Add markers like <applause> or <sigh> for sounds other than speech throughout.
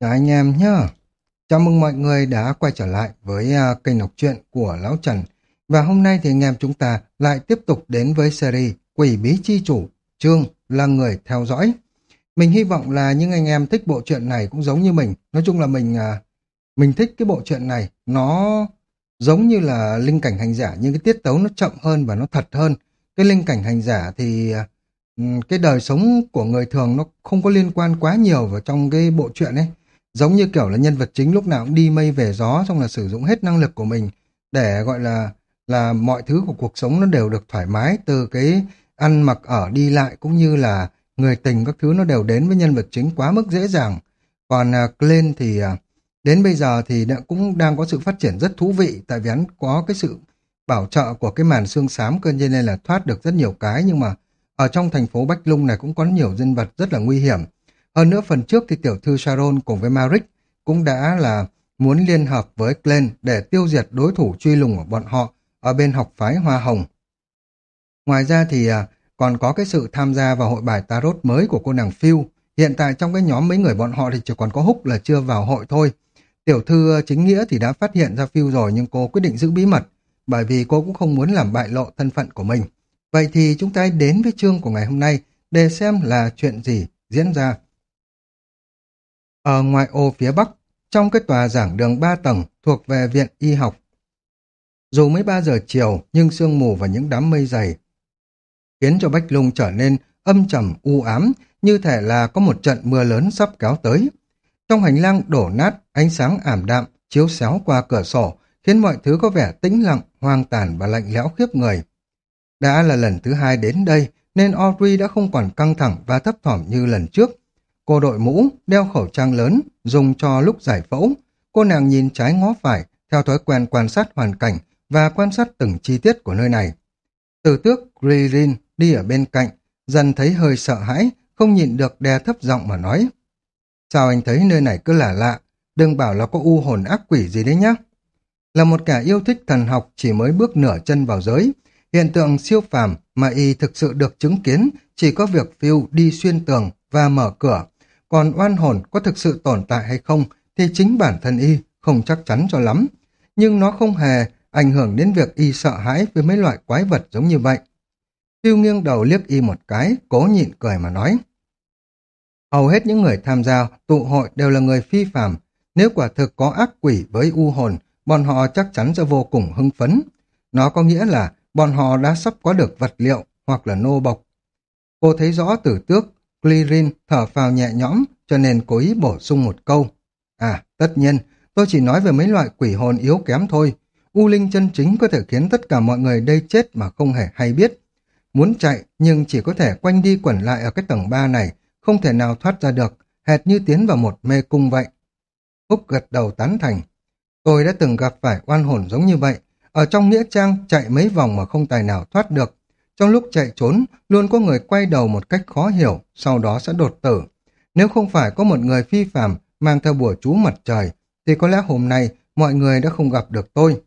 Chào anh em nhá. Chào mừng mọi người đã quay trở lại với uh, kênh đọc truyện của Lão Trần. Và hôm nay thì anh em chúng ta lại tiếp tục đến với series Quỷ Bí Chi Chủ, chương là người theo dõi. Mình hy vọng là những anh em thích bộ truyện này cũng giống như mình. Nói chung là mình uh, mình thích cái bộ truyện này. Nó giống như là linh cảnh hành giả nhưng cái tiết tấu nó chậm hơn và nó thật hơn. Cái linh cảnh hành giả thì uh, cái đời sống của người thường nó không có liên quan quá nhiều vào trong cái bộ truyện ấy Giống như kiểu là nhân vật chính lúc nào cũng đi mây về gió xong là sử dụng hết năng lực của mình để gọi là là mọi thứ của cuộc sống nó đều được thoải mái từ cái ăn mặc ở đi lại cũng như là người tình các thứ nó đều đến với nhân vật chính quá mức dễ dàng. Còn uh, Glenn thì uh, đến bây giờ thì đã, cũng đang có sự phát triển rất thú vị tại vì hắn có cái sự bảo trợ của cái màn xương xám cơ nên là thoát được rất nhiều cái nhưng mà ở trong thành phố Bách Lung này cũng có nhiều nhân vật rất là nguy hiểm hơn nữa phần trước thì tiểu thư Sharon cùng với Maric cũng đã là muốn liên hợp với Glenn để tiêu diệt đối thủ truy lùng của bọn họ ở bên học phái Hoa Hồng. Ngoài ra thì à, còn có cái sự tham gia vào hội bài tarot mới của cô nàng Phil. Hiện tại trong cái nhóm mấy người bọn họ thì chỉ còn có Húc là chưa vào hội thôi. Tiểu thư à, chính nghĩa thì đã phát hiện ra Phil rồi nhưng cô quyết định giữ bí mật bởi vì cô cũng không muốn làm bại lộ thân phận của mình. Vậy thì chúng ta đến với chương của ngày hôm nay để xem là chuyện gì diễn ra. Ở ngoại ô phía bắc, trong cái tòa giảng đường 3 tầng thuộc về viện y học. Dù mới 3 giờ chiều, nhưng sương mù và những đám mây dày khiến cho Bách Lung trở nên âm trầm u ám, như thể là có một trận mưa lớn sắp kéo tới. Trong hành lang đổ nát, ánh sáng ảm đạm, chiếu xéo qua cửa sổ, khiến mọi thứ có vẻ tĩnh lặng, hoang tàn và lạnh lẽo khiếp người. Đã là lần thứ hai đến đây, nên Audrey đã không còn căng thẳng và thấp thỏm như lần trước. Cô đội mũ, đeo khẩu trang lớn, dùng cho lúc giải phẫu. Cô nàng nhìn trái ngó phải, theo thói quen quan sát hoàn cảnh và quan sát từng chi tiết của nơi này. Từ tước Gririn đi ở bên cạnh, dần thấy hơi sợ hãi, không nhịn được đe thấp giọng mà nói. Sao anh thấy nơi này cứ lạ lạ, đừng bảo là có u hồn ác quỷ gì đấy nhá. Là một kẻ yêu thích thần học chỉ mới bước nửa chân vào giới, hiện tượng siêu phàm mà y thực sự được chứng kiến chỉ có việc phiêu đi xuyên tường và mở cửa, còn oan hồn có thực sự tồn tại hay không thì chính bản thân y không chắc chắn cho lắm. Nhưng nó không hề ảnh hưởng đến việc y sợ hãi với mấy loại quái vật giống như vậy. Phiêu nghiêng đầu liếc y một cái, cố nhịn cười mà nói. Hầu hết những người tham gia tụ hội đều là người phi phàm. Nếu quả thực có ác quỷ với u hồn, bọn họ chắc chắn sẽ vô cùng hưng phấn. Nó có nghĩa là bọn họ đã sắp có được vật liệu hoặc là nô bộc. Cô thấy rõ tử tước Clearin thở phào nhẹ nhõm, cho nên cố ý bổ sung một câu. À, tất nhiên, tôi chỉ nói về mấy loại quỷ hồn yếu kém thôi. U linh chân chính có thể khiến tất cả mọi người đây chết mà không hề hay biết. Muốn chạy nhưng chỉ có thể quanh đi quẩn lại ở cái tầng 3 này, không thể nào thoát ra được, hệt như tiến vào một mê cung vậy. Úc gật đầu tán thành. Tôi đã từng gặp phải oan hồn giống như vậy. Ở trong Nghĩa Trang chạy mấy vòng mà không tài nào thoát được. Trong lúc chạy trốn, luôn có người quay đầu một cách khó hiểu, sau đó sẽ đột tử. Nếu không phải có một người phi phạm mang theo bùa chú mặt trời, thì có lẽ hôm nay mọi người đã không gặp được tôi.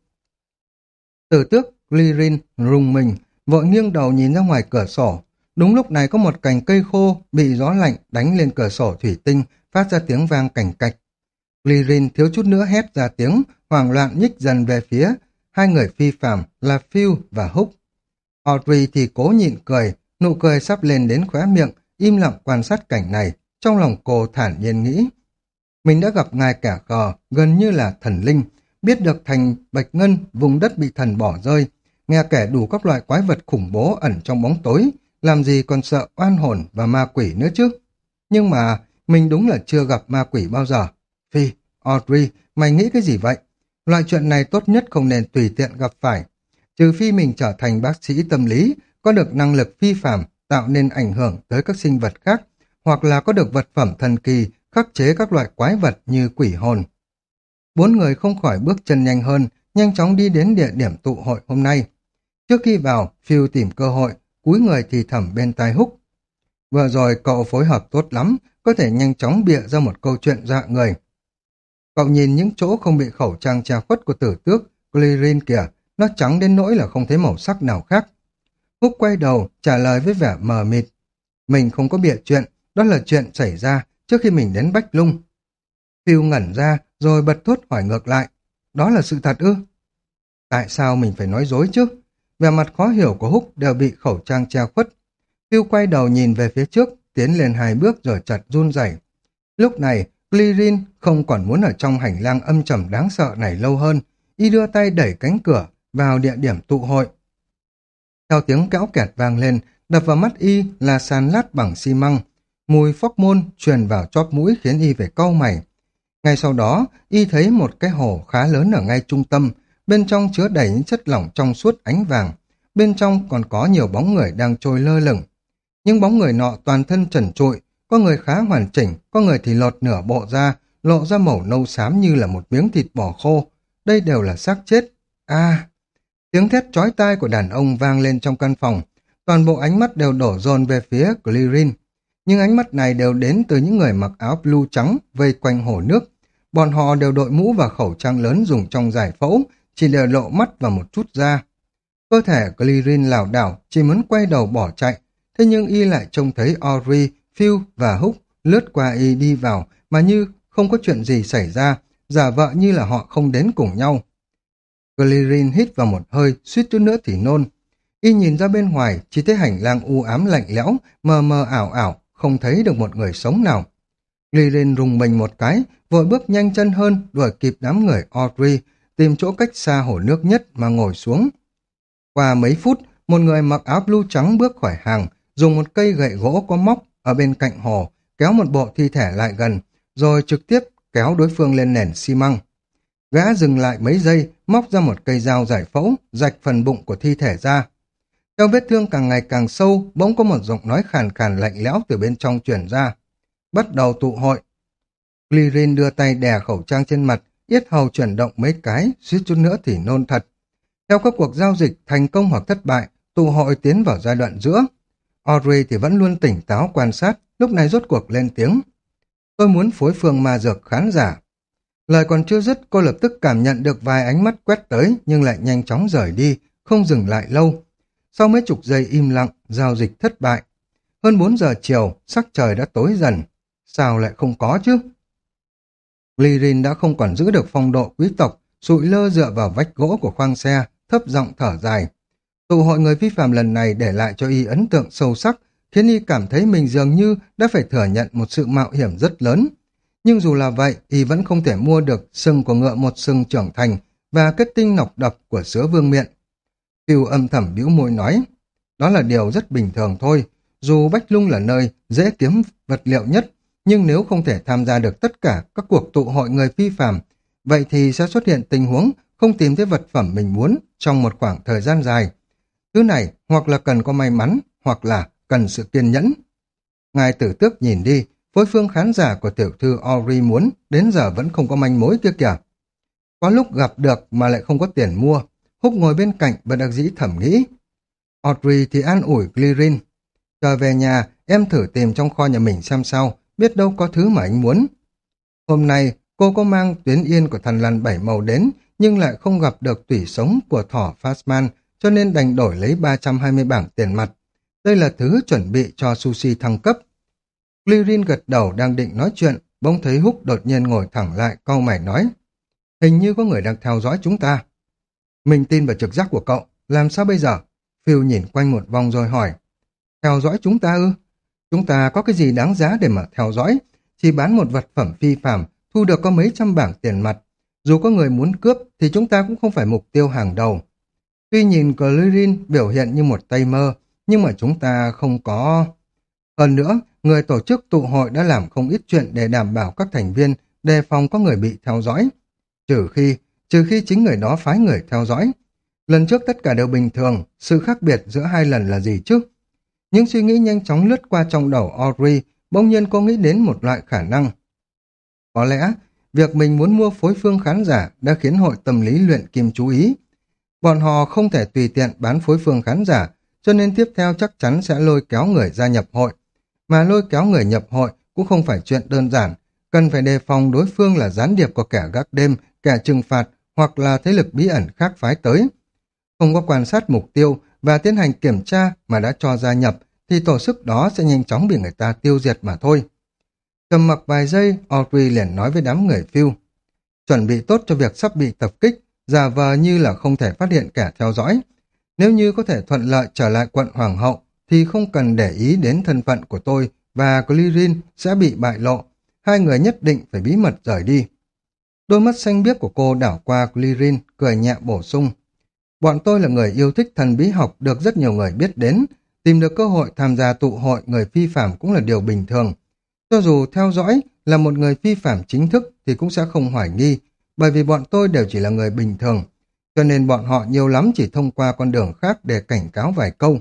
Tử tước Glirin rùng mình, vội nghiêng đầu nhìn ra ngoài cửa sổ. Đúng lúc này có một cành cây khô bị gió lạnh đánh lên cửa sổ thủy tinh, phát ra tiếng vang cảnh cạch. Glirin thiếu chút nữa hét ra tiếng, hoảng loạn nhích dần về phía. Hai người phi phạm là Phil và Húc. Audrey thì cố nhịn cười, nụ cười sắp lên đến khóe miệng, im lặng quan sát cảnh này, trong lòng cô thản nhiên nghĩ. Mình đã gặp ngài cả cờ, gần như là thần linh, biết được thành Bạch Ngân, vùng đất bị thần bỏ rơi, nghe kể đủ các loại quái vật khủng bố ẩn trong bóng tối, làm gì còn sợ oan hồn và ma quỷ nữa chứ. Nhưng mà mình đúng là chưa gặp ma quỷ bao giờ. Phi, Audrey, mày nghĩ cái gì vậy? Loại chuyện này tốt nhất không nên tùy tiện gặp phải trừ phi mình trở thành bác sĩ tâm lý, có được năng lực phi phạm, tạo nên ảnh hưởng tới các sinh vật khác, hoặc là có được vật phẩm thần kỳ, khắc chế các loại quái vật như quỷ hồn. Bốn người không khỏi bước chân nhanh hơn, nhanh chóng đi đến địa điểm tụ hội hôm nay. Trước khi vào, Phil tìm cơ hội, cúi người thì thầm bên tai húc. Vừa rồi cậu phối hợp tốt lắm, có thể nhanh chóng bịa ra một câu chuyện dọa người. Cậu nhìn những chỗ không bị khẩu trang che khuất của tử tước, Clearin kìa, nó trắng đến nỗi là không thấy màu sắc nào khác. Húc quay đầu, trả lời với vẻ mờ mịt. Mình không có bịa chuyện, đó là chuyện xảy ra trước khi mình đến Bách Lung. Phiêu ngẩn ra rồi bật thốt hỏi ngược lại. Đó là sự thật ư? Tại sao mình phải nói dối chứ? Vẻ mặt khó hiểu của Húc đều bị khẩu trang che khuất. Phiêu quay đầu nhìn về phía trước, tiến lên hai bước rồi chật run rẩy. Lúc này, Glirin không còn muốn ở trong hành lang âm trầm đáng sợ này lâu hơn. Y đưa tay đẩy cánh cửa vào địa điểm tụ hội. Theo tiếng kéo kẹt vang lên, đập vào mắt Y là sàn lát bằng xi măng. Mùi phóc môn truyền vào chóp mũi khiến Y phải cau mày. Ngay sau đó, Y thấy một cái hồ khá lớn ở ngay trung tâm, bên trong chứa đầy những chất lỏng trong suốt ánh vàng. Bên trong còn có nhiều bóng người đang trôi lơ lửng. những bóng người nọ toàn thân trần trụi, có người khá hoàn chỉnh, có người thì lột nửa bộ ra, lộ ra màu nâu xám như là một miếng thịt bò khô. Đây đều là xác chết. À, tiếng thét chói tai của đàn ông vang lên trong căn phòng. Toàn bộ ánh mắt đều đổ dồn về phía Glirin. Nhưng ánh mắt này đều đến từ những người mặc áo blue trắng vây quanh hồ nước. Bọn họ đều đội mũ và khẩu trang lớn dùng trong giải phẫu, chỉ để lộ mắt và một chút da. Cơ thể Glirin lảo đảo, chỉ muốn quay đầu bỏ chạy. Thế nhưng y lại trông thấy Ori Phil và Húc lướt qua y đi vào mà như không có chuyện gì xảy ra, giả vợ như là họ không đến cùng nhau. Glyrin hít vào một hơi, suýt chút nữa thì nôn. Y nhìn ra bên ngoài, chỉ thấy hành lang u ám lạnh lẽo, mờ mờ ảo ảo, không thấy được một người sống nào. Glyrin rùng mình một cái, vội bước nhanh chân hơn, đuổi kịp đám người Audrey, tìm chỗ cách xa hồ nước nhất mà ngồi xuống. Qua mấy phút, một người mặc áo blue trắng bước khỏi hàng, dùng một cây gậy gỗ có móc ở bên cạnh hồ, kéo một bộ thi thể lại gần, rồi trực tiếp kéo đối phương lên nền xi măng. Gã dừng lại mấy giây, móc ra một cây dao giải phẫu, rạch phần bụng của thi thể ra. Theo vết thương càng ngày càng sâu, bỗng có một giọng nói khàn khàn lạnh lẽo từ bên trong truyền ra. Bắt đầu tụ hội. Glirin đưa tay đè khẩu trang trên mặt, yết hầu chuyển động mấy cái, suýt chút nữa thì nôn thật. Theo các cuộc giao dịch thành công hoặc thất bại, tụ hội tiến vào giai đoạn giữa. Audrey thì vẫn luôn tỉnh táo quan sát, lúc này rốt cuộc lên tiếng. Tôi muốn phối phương ma dược khán giả. Lời còn chưa dứt, cô lập tức cảm nhận được vài ánh mắt quét tới, nhưng lại nhanh chóng rời đi, không dừng lại lâu. Sau mấy chục giây im lặng, giao dịch thất bại. Hơn 4 giờ chiều, sắc trời đã tối dần. Sao lại không có chứ? Lirin đã không còn giữ được phong độ quý tộc, sụi lơ dựa vào vách gỗ của khoang xe, thấp giọng thở dài. Tụ hội người vi phạm lần này để lại cho y ấn tượng sâu sắc, khiến y cảm thấy mình dường như đã phải thừa nhận một sự mạo hiểm rất lớn. Nhưng dù là vậy, y vẫn không thể mua được sừng của ngựa một sừng trưởng thành và kết tinh nọc độc của sứa vương miện. Phiêu âm thầm bĩu môi nói, đó là điều rất bình thường thôi, dù Bách Lung là nơi dễ kiếm vật liệu nhất, nhưng nếu không thể tham gia được tất cả các cuộc tụ hội người phi phạm, vậy thì sẽ xuất hiện tình huống không tìm thấy vật phẩm mình muốn trong một khoảng thời gian dài. Thứ này hoặc là cần có may mắn, hoặc là cần sự kiên nhẫn. Ngài tử tước nhìn đi, với phương khán giả của tiểu thư Ori muốn, đến giờ vẫn không có manh mối kia kìa. Có lúc gặp được mà lại không có tiền mua, húc ngồi bên cạnh và đặc dĩ thẩm nghĩ. Audrey thì an ủi Glirin. Trở về nhà, em thử tìm trong kho nhà mình xem sao, biết đâu có thứ mà anh muốn. Hôm nay, cô có mang tuyến yên của thần lằn bảy màu đến, nhưng lại không gặp được tủy sống của thỏ Fasman, cho nên đành đổi lấy 320 bảng tiền mặt. Đây là thứ chuẩn bị cho sushi thăng cấp. Lirin gật đầu đang định nói chuyện, bỗng thấy Húc đột nhiên ngồi thẳng lại, câu mày nói. Hình như có người đang theo dõi chúng ta. Mình tin vào trực giác của cậu, làm sao bây giờ? Phil nhìn quanh một vòng rồi hỏi. Theo dõi chúng ta ư? Chúng ta có cái gì đáng giá để mà theo dõi? Chỉ bán một vật phẩm phi phạm, thu được có mấy trăm bảng tiền mặt. Dù có người muốn cướp thì chúng ta cũng không phải mục tiêu hàng đầu. Tuy nhìn Glirin biểu hiện như một tay mơ, nhưng mà chúng ta không có... Hơn nữa, người tổ chức tụ hội đã làm không ít chuyện để đảm bảo các thành viên đề phòng có người bị theo dõi. Trừ khi, trừ khi chính người đó phái người theo dõi. Lần trước tất cả đều bình thường, sự khác biệt giữa hai lần là gì chứ? Những suy nghĩ nhanh chóng lướt qua trong đầu Audrey, bỗng nhiên cô nghĩ đến một loại khả năng. Có lẽ, việc mình muốn mua phối phương khán giả đã khiến hội tâm lý luyện kim chú ý. Bọn họ không thể tùy tiện bán phối phương khán giả, cho nên tiếp theo chắc chắn sẽ lôi kéo người gia nhập hội. Mà lôi kéo người nhập hội cũng không phải chuyện đơn giản, cần phải đề phòng đối phương là gián điệp của kẻ gác đêm, kẻ trừng phạt hoặc là thế lực bí ẩn khác phái tới. Không có quan sát mục tiêu và tiến hành kiểm tra mà đã cho gia nhập thì tổ sức đó sẽ nhanh chóng bị người ta tiêu diệt mà thôi. Cầm mặc vài giây, Audrey liền nói với đám người phiêu. Chuẩn bị tốt cho việc sắp bị tập kích, giả vờ như là không thể phát hiện kẻ theo dõi. Nếu như có thể thuận lợi trở lại quận Hoàng hậu, thì không cần để ý đến thân phận của tôi và Clirin sẽ bị bại lộ. Hai người nhất định phải bí mật rời đi. Đôi mắt xanh biếc của cô đảo qua Clirin, cười nhẹ bổ sung. Bọn tôi là người yêu thích thần bí học được rất nhiều người biết đến. Tìm được cơ hội tham gia tụ hội người phi phạm cũng là điều bình thường. Cho dù theo dõi là một người phi phạm chính thức thì cũng sẽ không hoài nghi, bởi vì bọn tôi đều chỉ là người bình thường. Cho nên bọn họ nhiều lắm chỉ thông qua con đường khác để cảnh cáo vài câu.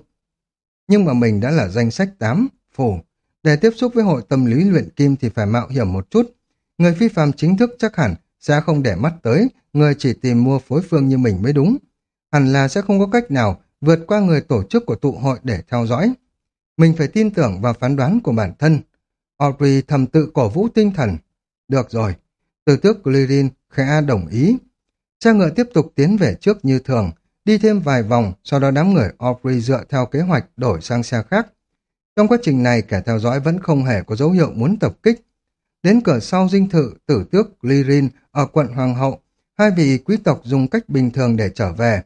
Nhưng mà mình đã là danh sách 8, phủ. Để tiếp xúc với hội tâm lý luyện kim thì phải mạo hiểm một chút. Người phi phàm chính thức chắc hẳn sẽ không để mắt tới, người chỉ tìm mua phối phương như mình mới đúng. Hẳn là sẽ không có cách nào vượt qua người tổ chức của tụ hội để theo dõi. Mình phải tin tưởng vào phán đoán của bản thân. Audrey thầm tự cổ vũ tinh thần. Được rồi. Từ tước Glirin khẽ đồng ý. Xe ngựa tiếp tục tiến về trước như thường, đi thêm vài vòng, sau đó đám người Aubrey dựa theo kế hoạch đổi sang xe khác. Trong quá trình này, kẻ theo dõi vẫn không hề có dấu hiệu muốn tập kích. Đến cửa sau dinh thự tử tước Lirin ở quận Hoàng hậu, hai vị quý tộc dùng cách bình thường để trở về.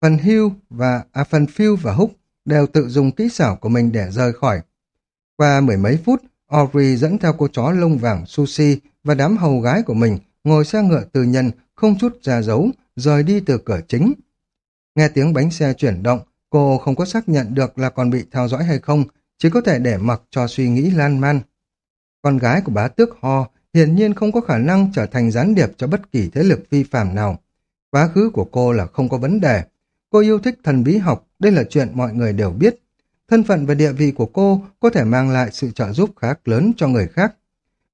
Phần Hugh và à, phần Phil và Húc đều tự dùng kỹ xảo của mình để rời khỏi. Qua mười mấy phút, Audrey dẫn theo cô chó lông vàng Sushi và đám hầu gái của mình ngồi xe ngựa tư nhân, không chút ra dấu, rời đi từ cửa chính. Nghe tiếng bánh xe chuyển động, cô không có xác nhận được là còn bị theo dõi hay không, chỉ có thể để mặc cho suy nghĩ lan man. Con gái của bá tước Ho hiển nhiên không có khả năng trở thành gián điệp cho bất kỳ thế lực vi phạm nào. Quá khứ của cô là không có vấn đề. Cô yêu thích thần bí học, đây là chuyện mọi người đều biết. Thân phận và địa vị của cô có thể mang lại sự trợ giúp khá lớn cho người khác.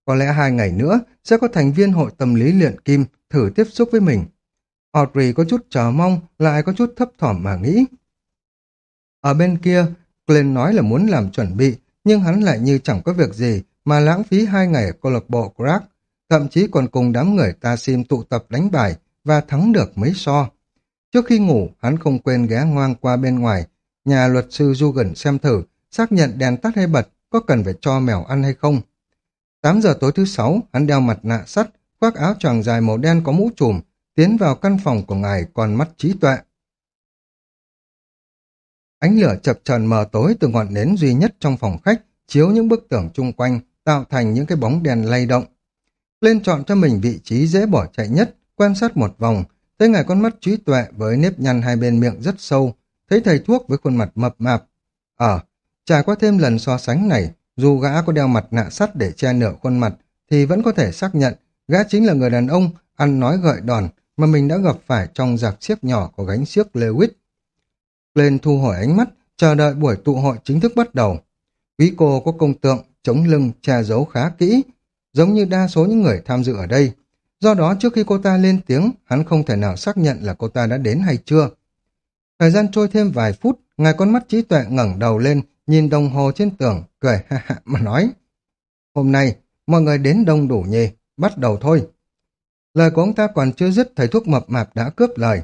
Có lẽ hai ngày nữa sẽ có thành viên hội tâm lý luyện kim thử tiếp xúc với mình. Audrey có chút chờ mong, lại có chút thấp thỏm mà nghĩ. Ở bên kia, Glenn nói là muốn làm chuẩn bị, nhưng hắn lại như chẳng có việc gì mà lãng phí hai ngày ở câu lạc bộ Crack, thậm chí còn cùng đám người ta sim tụ tập đánh bài và thắng được mấy so. Trước khi ngủ, hắn không quên ghé ngoang qua bên ngoài, nhà luật sư Dugan xem thử, xác nhận đèn tắt hay bật, có cần phải cho mèo ăn hay không. 8 giờ tối thứ sáu, hắn đeo mặt nạ sắt, khoác áo choàng dài màu đen có mũ trùm, tiến vào căn phòng của ngài con mắt trí tuệ. Ánh lửa chập trần mờ tối từ ngọn nến duy nhất trong phòng khách, chiếu những bức tường chung quanh, tạo thành những cái bóng đèn lay động. Lên chọn cho mình vị trí dễ bỏ chạy nhất, quan sát một vòng, thấy ngài con mắt trí tuệ với nếp nhăn hai bên miệng rất sâu, thấy thầy thuốc với khuôn mặt mập mạp. ờ trải qua thêm lần so sánh này, dù gã có đeo mặt nạ sắt để che nửa khuôn mặt, thì vẫn có thể xác nhận gã chính là người đàn ông ăn nói gợi đòn mà mình đã gặp phải trong giặc xiếc nhỏ của gánh xiếc Lewis. Lên thu hồi ánh mắt, chờ đợi buổi tụ hội chính thức bắt đầu. Quý cô có công tượng, chống lưng, che giấu khá kỹ, giống như đa số những người tham dự ở đây. Do đó trước khi cô ta lên tiếng, hắn không thể nào xác nhận là cô ta đã đến hay chưa. Thời gian trôi thêm vài phút, ngài con mắt trí tuệ ngẩng đầu lên, nhìn đồng hồ trên tường, cười ha ha mà nói. Hôm nay, mọi người đến đông đủ nhỉ, bắt đầu thôi. Lời của ông ta còn chưa dứt, thầy thuốc mập mạp đã cướp lời.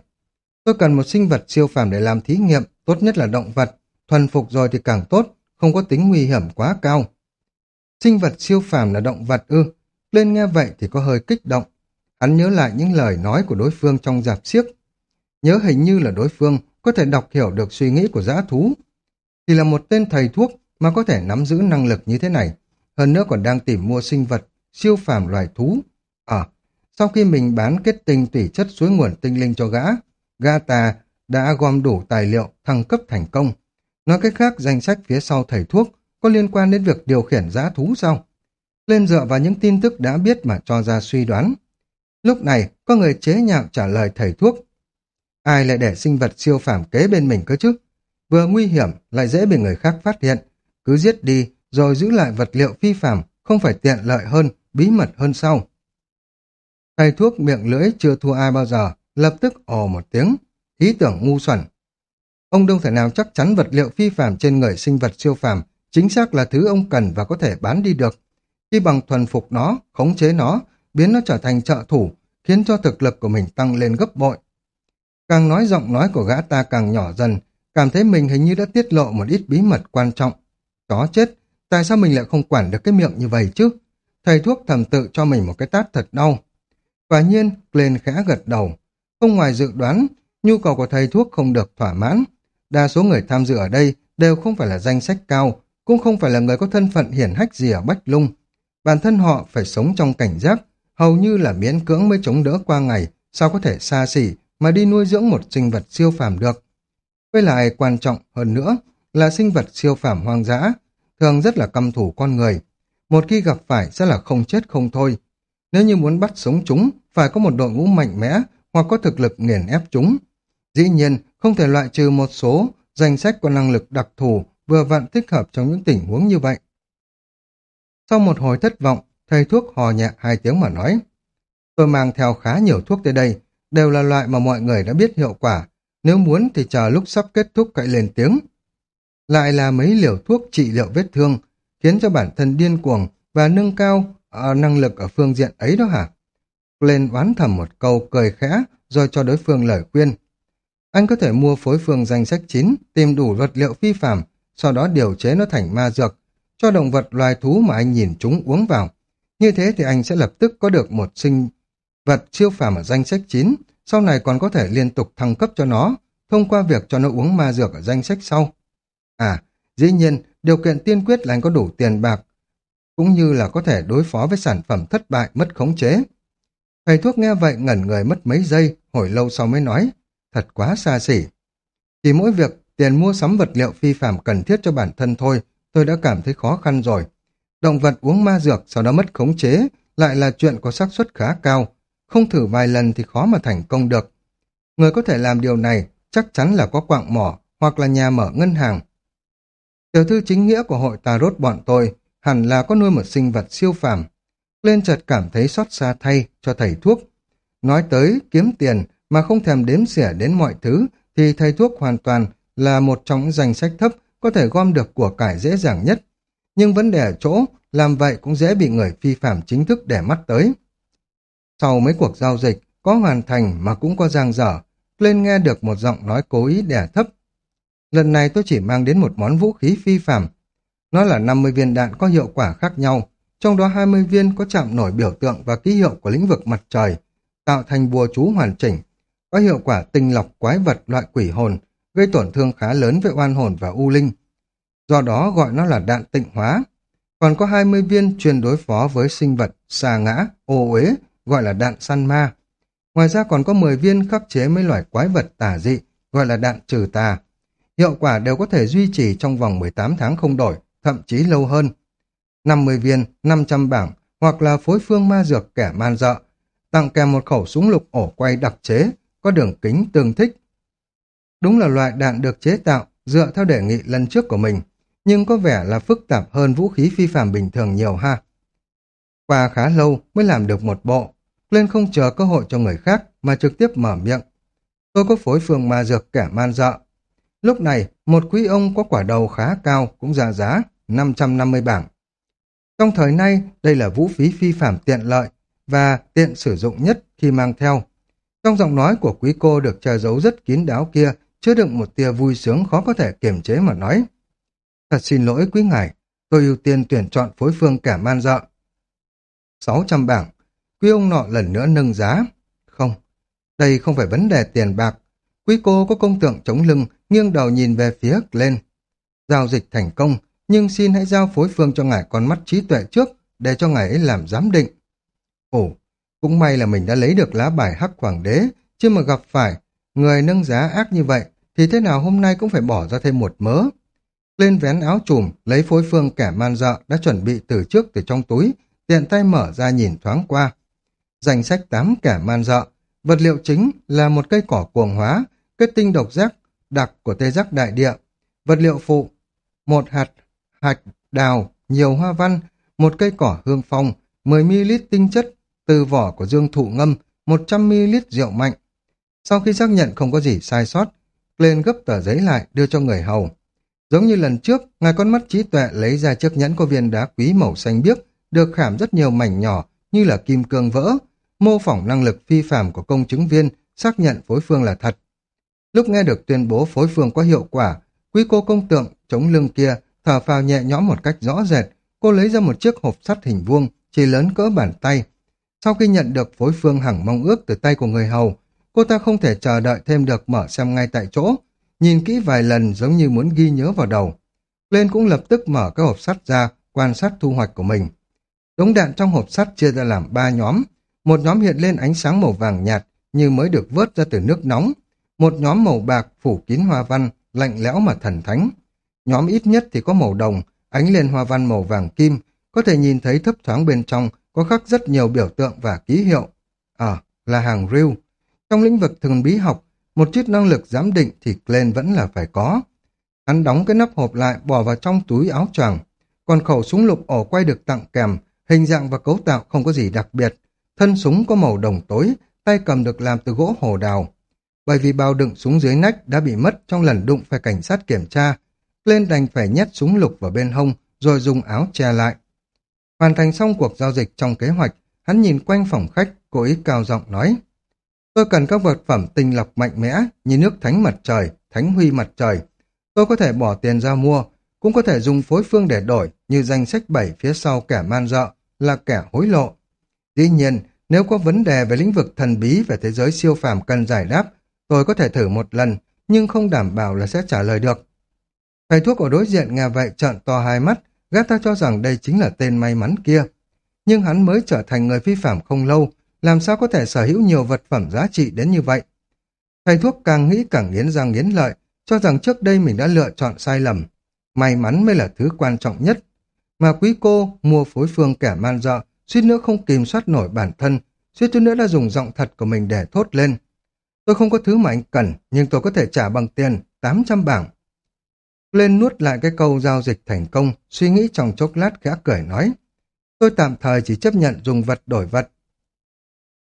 Tôi cần một sinh vật siêu phàm để làm thí nghiệm, tốt nhất là động vật. Thuần phục rồi thì càng tốt, không có tính nguy hiểm quá cao. Sinh vật siêu phàm là động vật ư. Lên nghe vậy thì có hơi kích động. Hắn nhớ lại những lời nói của đối phương trong giạp xiếc. Nhớ hình như là đối phương có thể đọc hiểu được suy nghĩ của dã thú. Thì là một tên thầy thuốc mà có thể nắm giữ năng lực như thế này. Hơn nữa còn đang tìm mua sinh vật siêu phàm loài thú. Sau khi mình bán kết tinh tủy chất suối nguồn tinh linh cho gã, gã ta đã gom đủ tài liệu thăng cấp thành công. Nói cách khác, danh sách phía sau thầy thuốc có liên quan đến việc điều khiển giá thú sao? Lên dựa vào những tin tức đã biết mà cho ra suy đoán. Lúc này, có người chế nhạo trả lời thầy thuốc. Ai lại để sinh vật siêu phàm kế bên mình cơ chứ? Vừa nguy hiểm, lại dễ bị người khác phát hiện. Cứ giết đi, rồi giữ lại vật liệu phi phàm, không phải tiện lợi hơn, bí mật hơn sau. Thầy thuốc miệng lưỡi chưa thua ai bao giờ, lập tức ồ một tiếng, ý tưởng ngu xuẩn. Ông đâu thể nào chắc chắn vật liệu phi phàm trên người sinh vật siêu phàm chính xác là thứ ông cần và có thể bán đi được. Khi bằng thuần phục nó, khống chế nó, biến nó trở thành trợ thủ, khiến cho thực lực của mình tăng lên gấp bội. Càng nói giọng nói của gã ta càng nhỏ dần, cảm thấy mình hình như đã tiết lộ một ít bí mật quan trọng. Chó chết, tại sao mình lại không quản được cái miệng như vậy chứ? thầy thuốc thầm tự cho mình một cái tát thật đau. Quả nhiên, Glenn khẽ gật đầu. Không ngoài dự đoán, nhu cầu của thầy thuốc không được thỏa mãn. Đa số người tham dự ở đây đều không phải là danh sách cao, cũng không phải là người có thân phận hiển hách gì ở Bách Lung. Bản thân họ phải sống trong cảnh giác, hầu như là miễn cưỡng mới chống đỡ qua ngày, sao có thể xa xỉ mà đi nuôi dưỡng một sinh vật siêu phàm được. Với lại quan trọng hơn nữa là sinh vật siêu phàm hoang dã, thường rất là căm thủ con người. Một khi gặp phải sẽ là không chết không thôi. Nếu như muốn bắt sống chúng, phải có một đội ngũ mạnh mẽ hoặc có thực lực nghiền ép chúng. Dĩ nhiên, không thể loại trừ một số danh sách có năng lực đặc thù vừa vặn thích hợp trong những tình huống như vậy. Sau một hồi thất vọng, thầy thuốc hò nhẹ hai tiếng mà nói. Tôi mang theo khá nhiều thuốc tới đây, đều là loại mà mọi người đã biết hiệu quả. Nếu muốn thì chờ lúc sắp kết thúc cậy lên tiếng. Lại là mấy liều thuốc trị liệu vết thương, khiến cho bản thân điên cuồng và nâng cao Ờ, năng lực ở phương diện ấy đó hả? Lên oán thầm một câu cười khẽ rồi cho đối phương lời khuyên. Anh có thể mua phối phương danh sách chín, tìm đủ vật liệu phi phạm, sau đó điều chế nó thành ma dược, cho động vật loài thú mà anh nhìn chúng uống vào. Như thế thì anh sẽ lập tức có được một sinh vật siêu phàm ở danh sách chín, sau này còn có thể liên tục thăng cấp cho nó, thông qua việc cho nó uống ma dược ở danh sách sau. À, dĩ nhiên, điều kiện tiên quyết là anh có đủ tiền bạc, cũng như là có thể đối phó với sản phẩm thất bại mất khống chế. Thầy thuốc nghe vậy ngẩn người mất mấy giây, hồi lâu sau mới nói, thật quá xa xỉ. Chỉ mỗi việc tiền mua sắm vật liệu phi phạm cần thiết cho bản thân thôi, tôi đã cảm thấy khó khăn rồi. Động vật uống ma dược sau đó mất khống chế lại là chuyện có xác suất khá cao, không thử vài lần thì khó mà thành công được. Người có thể làm điều này chắc chắn là có quạng mỏ hoặc là nhà mở ngân hàng. Tiểu thư chính nghĩa của hội Tarot bọn tôi hẳn là có nuôi một sinh vật siêu phàm. Lên chợt cảm thấy xót xa thay cho thầy thuốc. Nói tới kiếm tiền mà không thèm đếm xỉa đến mọi thứ thì thầy thuốc hoàn toàn là một trong những danh sách thấp có thể gom được của cải dễ dàng nhất. Nhưng vấn đề ở chỗ, làm vậy cũng dễ bị người phi phạm chính thức để mắt tới. Sau mấy cuộc giao dịch, có hoàn thành mà cũng có giang dở, lên nghe được một giọng nói cố ý đẻ thấp. Lần này tôi chỉ mang đến một món vũ khí phi phạm. Nó là 50 viên đạn có hiệu quả khác nhau, trong đó 20 viên có chạm nổi biểu tượng và ký hiệu của lĩnh vực mặt trời, tạo thành bùa chú hoàn chỉnh, có hiệu quả tinh lọc quái vật loại quỷ hồn, gây tổn thương khá lớn với oan hồn và u linh. Do đó gọi nó là đạn tịnh hóa. Còn có 20 viên chuyên đối phó với sinh vật, xà ngã, ô uế, gọi là đạn săn ma. Ngoài ra còn có 10 viên khắc chế mấy loài quái vật tà dị, gọi là đạn trừ tà. Hiệu quả đều có thể duy trì trong vòng 18 tháng không đổi, thậm chí lâu hơn. 50 viên, 500 bảng, hoặc là phối phương ma dược kẻ man dợ, tặng kèm một khẩu súng lục ổ quay đặc chế, có đường kính tương thích. Đúng là loại đạn được chế tạo dựa theo đề nghị lần trước của mình, nhưng có vẻ là phức tạp hơn vũ khí phi phạm bình thường nhiều ha. Qua khá lâu mới làm được một bộ, lên không chờ cơ hội cho người khác mà trực tiếp mở miệng. Tôi có phối phương ma dược kẻ man dợ. Lúc này, một quý ông có quả đầu khá cao cũng ra giá 550 bảng. Trong thời nay, đây là vũ khí phi phạm tiện lợi và tiện sử dụng nhất khi mang theo. Trong giọng nói của quý cô được che giấu rất kín đáo kia, chứa đựng một tia vui sướng khó có thể kiềm chế mà nói. Thật xin lỗi quý ngài, tôi ưu tiên tuyển chọn phối phương kẻ man dợ. 600 bảng, quý ông nọ lần nữa nâng giá. Không, đây không phải vấn đề tiền bạc. Quý cô có công tượng chống lưng, nghiêng đầu nhìn về phía lên. Giao dịch thành công, nhưng xin hãy giao phối phương cho ngài con mắt trí tuệ trước, để cho ngài ấy làm giám định. Ồ, cũng may là mình đã lấy được lá bài hắc hoàng đế, chứ mà gặp phải người nâng giá ác như vậy, thì thế nào hôm nay cũng phải bỏ ra thêm một mớ. Lên vén áo trùm, lấy phối phương kẻ man dợ đã chuẩn bị từ trước từ trong túi, tiện tay mở ra nhìn thoáng qua. Danh sách 8 kẻ man dợ, vật liệu chính là một cây cỏ cuồng hóa, kết tinh độc giác đặc của tê giác đại địa. Vật liệu phụ, một hạt hạch đào, nhiều hoa văn, một cây cỏ hương phong, 10ml tinh chất, từ vỏ của dương thụ ngâm, 100ml rượu mạnh. Sau khi xác nhận không có gì sai sót, lên gấp tờ giấy lại đưa cho người hầu. Giống như lần trước, ngài con mắt trí tuệ lấy ra chiếc nhẫn có viên đá quý màu xanh biếc, được khảm rất nhiều mảnh nhỏ như là kim cương vỡ, mô phỏng năng lực phi phạm của công chứng viên, xác nhận phối phương là thật. Lúc nghe được tuyên bố phối phương có hiệu quả, quý cô công tượng chống lưng kia thở phào nhẹ nhõm một cách rõ rệt, cô lấy ra một chiếc hộp sắt hình vuông, chỉ lớn cỡ bàn tay. Sau khi nhận được phối phương hằng mong ước từ tay của người hầu, cô ta không thể chờ đợi thêm được mở xem ngay tại chỗ, nhìn kỹ vài lần giống như muốn ghi nhớ vào đầu. Lên cũng lập tức mở cái hộp sắt ra, quan sát thu hoạch của mình. Đống đạn trong hộp sắt chia ra làm ba nhóm, một nhóm hiện lên ánh sáng màu vàng nhạt như mới được vớt ra từ nước nóng, một nhóm màu bạc phủ kín hoa văn, lạnh lẽo mà thần thánh. Nhóm ít nhất thì có màu đồng, ánh lên hoa văn màu vàng kim, có thể nhìn thấy thấp thoáng bên trong có khắc rất nhiều biểu tượng và ký hiệu. À, là hàng rưu. Trong lĩnh vực thường bí học, một chút năng lực giám định thì Glenn vẫn là phải có. Hắn đóng cái nắp hộp lại bỏ vào trong túi áo choàng. Còn khẩu súng lục ổ quay được tặng kèm, hình dạng và cấu tạo không có gì đặc biệt. Thân súng có màu đồng tối, tay cầm được làm từ gỗ hồ đào. Bởi vì bao đựng súng dưới nách đã bị mất trong lần đụng phải cảnh sát kiểm tra, lên đành phải nhét súng lục vào bên hông rồi dùng áo che lại. Hoàn thành xong cuộc giao dịch trong kế hoạch, hắn nhìn quanh phòng khách, cố ý cao giọng nói. Tôi cần các vật phẩm tinh lọc mạnh mẽ như nước thánh mặt trời, thánh huy mặt trời. Tôi có thể bỏ tiền ra mua, cũng có thể dùng phối phương để đổi như danh sách bảy phía sau kẻ man dợ là kẻ hối lộ. Dĩ nhiên, nếu có vấn đề về lĩnh vực thần bí về thế giới siêu phàm cần giải đáp, tôi có thể thử một lần, nhưng không đảm bảo là sẽ trả lời được. Thầy thuốc ở đối diện nghe vậy trợn to hai mắt, gã ta cho rằng đây chính là tên may mắn kia. Nhưng hắn mới trở thành người phi phạm không lâu, làm sao có thể sở hữu nhiều vật phẩm giá trị đến như vậy. Thầy thuốc càng nghĩ càng nghiến răng nghiến lợi, cho rằng trước đây mình đã lựa chọn sai lầm. May mắn mới là thứ quan trọng nhất. Mà quý cô mua phối phương kẻ man dợ, suýt nữa không kìm soát nổi bản thân, suýt chút nữa đã dùng giọng thật của mình để thốt lên. Tôi không có thứ mà anh cần, nhưng tôi có thể trả bằng tiền, 800 bảng. Lên nuốt lại cái câu giao dịch thành công, suy nghĩ trong chốc lát khẽ cười nói. Tôi tạm thời chỉ chấp nhận dùng vật đổi vật.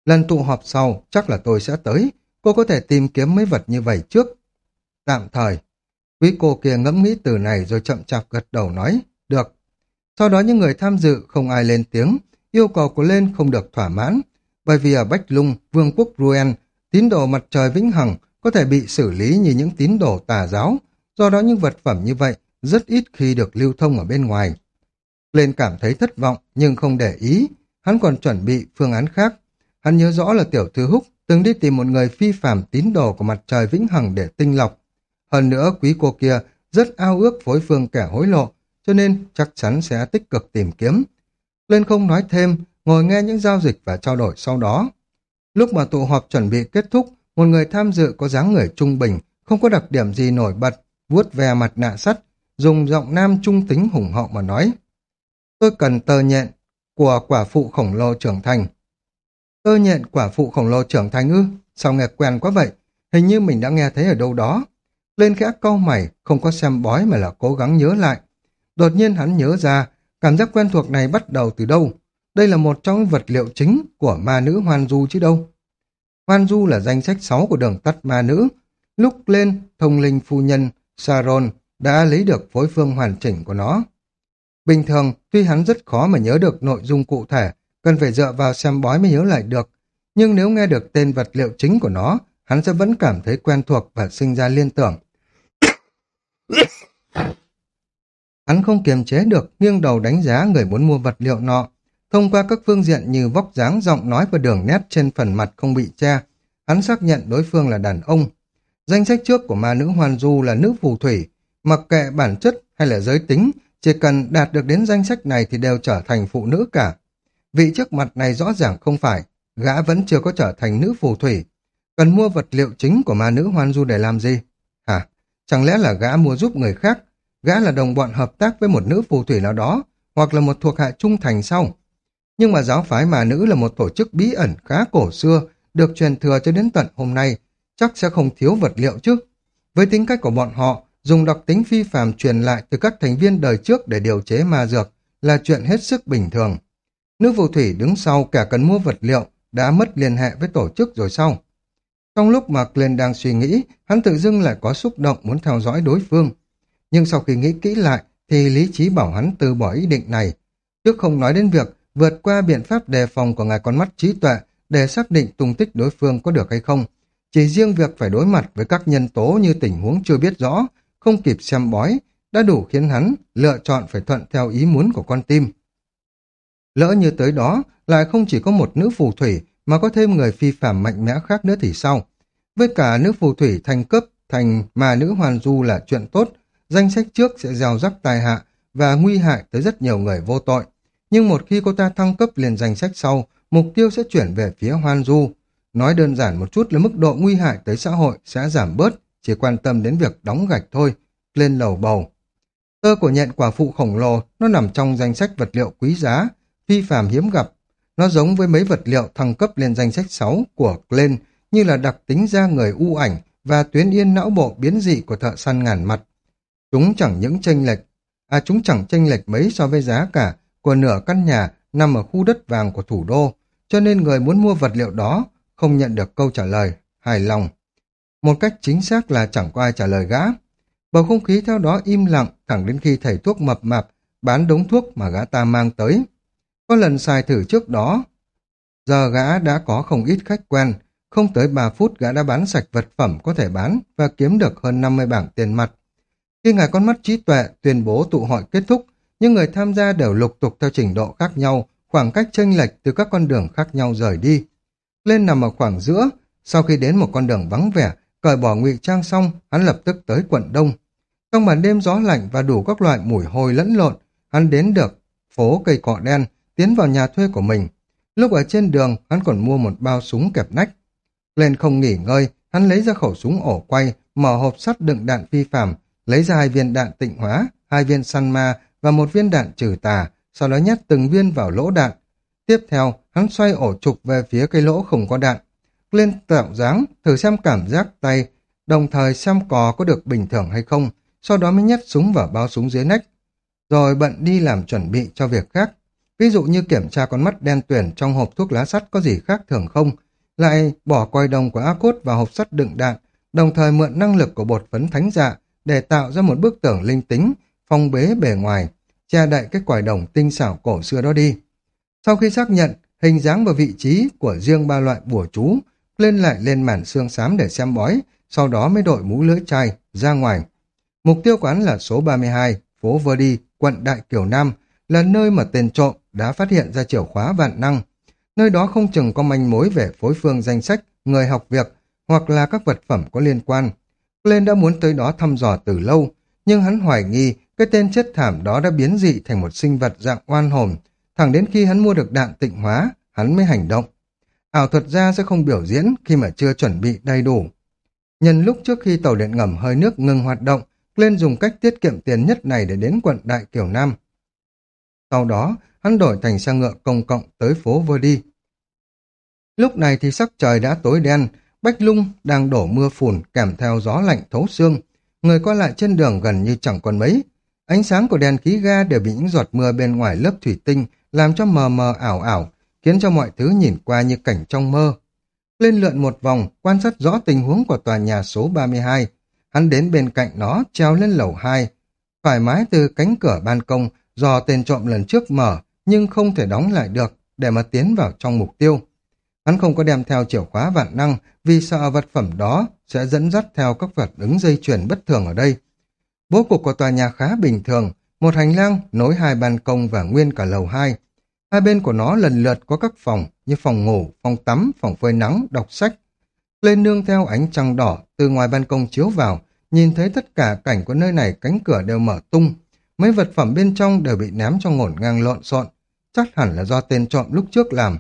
Lần tụ họp sau, chắc là tôi sẽ tới. Cô có thể tìm kiếm mấy vật như vậy trước. Tạm thời. Quý cô kia ngẫm nghĩ từ này rồi chậm chạp gật đầu nói. Được. Sau đó những người tham dự không ai lên tiếng. Yêu cầu của lên không được thỏa mãn. Bởi vì ở Bách Lung, Vương quốc Ruen, tín đồ mặt trời vĩnh hằng có thể bị xử lý như những tín đồ tà giáo. Do đó những vật phẩm như vậy rất ít khi được lưu thông ở bên ngoài. Lên cảm thấy thất vọng nhưng không để ý. Hắn còn chuẩn bị phương án khác Hắn nhớ rõ là tiểu thư Húc từng đi tìm một người phi phạm tín đồ của mặt trời vĩnh hằng để tinh lọc. Hơn nữa quý cô kia rất ao ước phối phương kẻ hối lộ, cho nên chắc chắn sẽ tích cực tìm kiếm. Lên không nói thêm, ngồi nghe những giao dịch và trao đổi sau đó. Lúc mà tụ họp chuẩn bị kết thúc, một người tham dự có dáng người trung bình, không có đặc điểm gì nổi bật, vuốt ve mặt nạ sắt, dùng giọng nam trung tính hùng hậu mà nói. Tôi cần tờ nhện của quả phụ khổng lồ trưởng thành, Tơ nhện quả phụ khổng lồ trưởng thành ư? Sao nghe quen quá vậy? Hình như mình đã nghe thấy ở đâu đó. Lên khẽ câu mày, không có xem bói mà là cố gắng nhớ lại. Đột nhiên hắn nhớ ra, cảm giác quen thuộc này bắt đầu từ đâu? Đây là một trong vật liệu chính của ma nữ Hoan Du chứ đâu. Hoan Du là danh sách 6 của đường tắt ma nữ. Lúc lên, thông linh phu nhân Saron đã lấy được phối phương hoàn chỉnh của nó. Bình thường, tuy hắn rất khó mà nhớ được nội dung cụ thể, cần phải dựa vào xem bói mới nhớ lại được. Nhưng nếu nghe được tên vật liệu chính của nó, hắn sẽ vẫn cảm thấy quen thuộc và sinh ra liên tưởng. <coughs> hắn không kiềm chế được, nghiêng đầu đánh giá người muốn mua vật liệu nọ. Thông qua các phương diện như vóc dáng, giọng nói và đường nét trên phần mặt không bị che, hắn xác nhận đối phương là đàn ông. Danh sách trước của ma nữ Hoàn Du là nữ phù thủy, mặc kệ bản chất hay là giới tính, chỉ cần đạt được đến danh sách này thì đều trở thành phụ nữ cả. Vị trước mặt này rõ ràng không phải, gã vẫn chưa có trở thành nữ phù thủy. Cần mua vật liệu chính của ma nữ hoan du để làm gì? Hả? Chẳng lẽ là gã mua giúp người khác? Gã là đồng bọn hợp tác với một nữ phù thủy nào đó, hoặc là một thuộc hạ trung thành sau. Nhưng mà giáo phái ma nữ là một tổ chức bí ẩn khá cổ xưa, được truyền thừa cho đến tận hôm nay, chắc sẽ không thiếu vật liệu chứ. Với tính cách của bọn họ, dùng đặc tính phi phàm truyền lại từ các thành viên đời trước để điều chế ma dược là chuyện hết sức bình thường. Nữ phù thủy đứng sau cả cần mua vật liệu đã mất liên hệ với tổ chức rồi sau. Trong lúc mà Glenn đang suy nghĩ, hắn tự dưng lại có xúc động muốn theo dõi đối phương. Nhưng sau khi nghĩ kỹ lại, thì lý trí bảo hắn từ bỏ ý định này. Trước không nói đến việc vượt qua biện pháp đề phòng của ngài con mắt trí tuệ để xác định tung tích đối phương có được hay không. Chỉ riêng việc phải đối mặt với các nhân tố như tình huống chưa biết rõ, không kịp xem bói, đã đủ khiến hắn lựa chọn phải thuận theo ý muốn của con tim. Lỡ như tới đó, lại không chỉ có một nữ phù thủy, mà có thêm người phi phạm mạnh mẽ khác nữa thì sao? Với cả nữ phù thủy thành cấp thành mà nữ hoàn du là chuyện tốt, danh sách trước sẽ gieo rắc tai hạ và nguy hại tới rất nhiều người vô tội. Nhưng một khi cô ta thăng cấp liền danh sách sau, mục tiêu sẽ chuyển về phía hoan du. Nói đơn giản một chút là mức độ nguy hại tới xã hội sẽ giảm bớt, chỉ quan tâm đến việc đóng gạch thôi. Lên lầu bầu. Tơ của nhện quả phụ khổng lồ, nó nằm trong danh sách vật liệu quý giá, phi phàm hiếm gặp. Nó giống với mấy vật liệu thăng cấp lên danh sách 6 của Glenn, như là đặc tính da người u ảnh và tuyến yên não bộ biến dị của thợ săn ngàn mặt. Chúng chẳng những chênh lệch, à chúng chẳng chênh lệch mấy so với giá cả của nửa căn nhà nằm ở khu đất vàng của thủ đô, cho nên người muốn mua vật liệu đó không nhận được câu trả lời hài lòng. Một cách chính xác là chẳng có ai trả lời gã. Bầu không khí theo đó im lặng thẳng đến khi thầy thuốc mập mạp bán đống thuốc mà gã ta mang tới. Có lần xài thử trước đó, giờ gã đã có không ít khách quen, không tới 3 phút gã đã bán sạch vật phẩm có thể bán và kiếm được hơn 50 bảng tiền mặt. Khi ngài con mắt trí tuệ tuyên bố tụ hội kết thúc, những người tham gia đều lục tục theo trình độ khác nhau, khoảng cách chênh lệch từ các con đường khác nhau rời đi. Lên nằm ở khoảng giữa, sau khi đến một con đường vắng vẻ, cởi bỏ ngụy trang xong, hắn lập tức tới quận Đông. Trong màn đêm gió lạnh và đủ các loại mùi hôi lẫn lộn, hắn đến được phố cây cọ đen, tiến vào nhà thuê của mình. Lúc ở trên đường, hắn còn mua một bao súng kẹp nách. Lên không nghỉ ngơi, hắn lấy ra khẩu súng ổ quay, mở hộp sắt đựng đạn phi phạm, lấy ra hai viên đạn tịnh hóa, hai viên săn ma và một viên đạn trừ tà, sau đó nhét từng viên vào lỗ đạn. Tiếp theo, hắn xoay ổ trục về phía cây lỗ không có đạn. Lên tạo dáng, thử xem cảm giác tay, đồng thời xem cò có được bình thường hay không, sau đó mới nhét súng vào bao súng dưới nách. Rồi bận đi làm chuẩn bị cho việc khác. Ví dụ như kiểm tra con mắt đen tuyển trong hộp thuốc lá sắt có gì khác thường không, lại bỏ quai đồng của A-Cốt vào hộp sắt đựng đạn, đồng thời mượn năng lực của bột phấn thánh dạ để tạo ra một bức tường linh tính, phong bế bề ngoài, che đậy cái quải đồng tinh xảo cổ xưa đó đi. Sau khi xác nhận hình dáng và vị trí của riêng ba loại bùa chú, lên lại lên màn xương xám để xem bói, sau đó mới đội mũ lưỡi chai ra ngoài. Mục tiêu quán là số 32, phố Verdi, quận Đại Kiều Nam, là nơi mà tên trộm đã phát hiện ra chìa khóa vạn năng. Nơi đó không chừng có manh mối về phối phương danh sách, người học việc, hoặc là các vật phẩm có liên quan. Lên đã muốn tới đó thăm dò từ lâu, nhưng hắn hoài nghi cái tên chết thảm đó đã biến dị thành một sinh vật dạng oan hồn, thẳng đến khi hắn mua được đạn tịnh hóa, hắn mới hành động. Ảo thuật gia sẽ không biểu diễn khi mà chưa chuẩn bị đầy đủ. Nhân lúc trước khi tàu điện ngầm hơi nước ngừng hoạt động, lên dùng cách tiết kiệm tiền nhất này để đến quận Đại Kiều Nam. Sau đó, hắn đổi thành xe ngựa công cộng tới phố Vơ đi. Lúc này thì sắc trời đã tối đen, Bách Lung đang đổ mưa phùn kèm theo gió lạnh thấu xương. Người qua lại trên đường gần như chẳng còn mấy. Ánh sáng của đèn khí ga đều bị những giọt mưa bên ngoài lớp thủy tinh làm cho mờ mờ ảo ảo, khiến cho mọi thứ nhìn qua như cảnh trong mơ. Lên lượn một vòng, quan sát rõ tình huống của tòa nhà số 32. Hắn đến bên cạnh nó, treo lên lầu 2. Thoải mái từ cánh cửa ban công, do tên trộm lần trước mở, nhưng không thể đóng lại được để mà tiến vào trong mục tiêu. Hắn không có đem theo chìa khóa vạn năng vì sợ vật phẩm đó sẽ dẫn dắt theo các vật ứng dây chuyển bất thường ở đây. Bố cục của tòa nhà khá bình thường, một hành lang nối hai ban công và nguyên cả lầu 2. Hai bên của nó lần lượt có các phòng như phòng ngủ, phòng tắm, phòng phơi nắng, đọc sách. Lên nương theo ánh trăng đỏ từ ngoài ban công chiếu vào, nhìn thấy tất cả cảnh của nơi này cánh cửa đều mở tung. Mấy vật phẩm bên trong đều bị ném cho ngổn ngang lộn xộn. Chắc hẳn là do tên trộm lúc trước làm.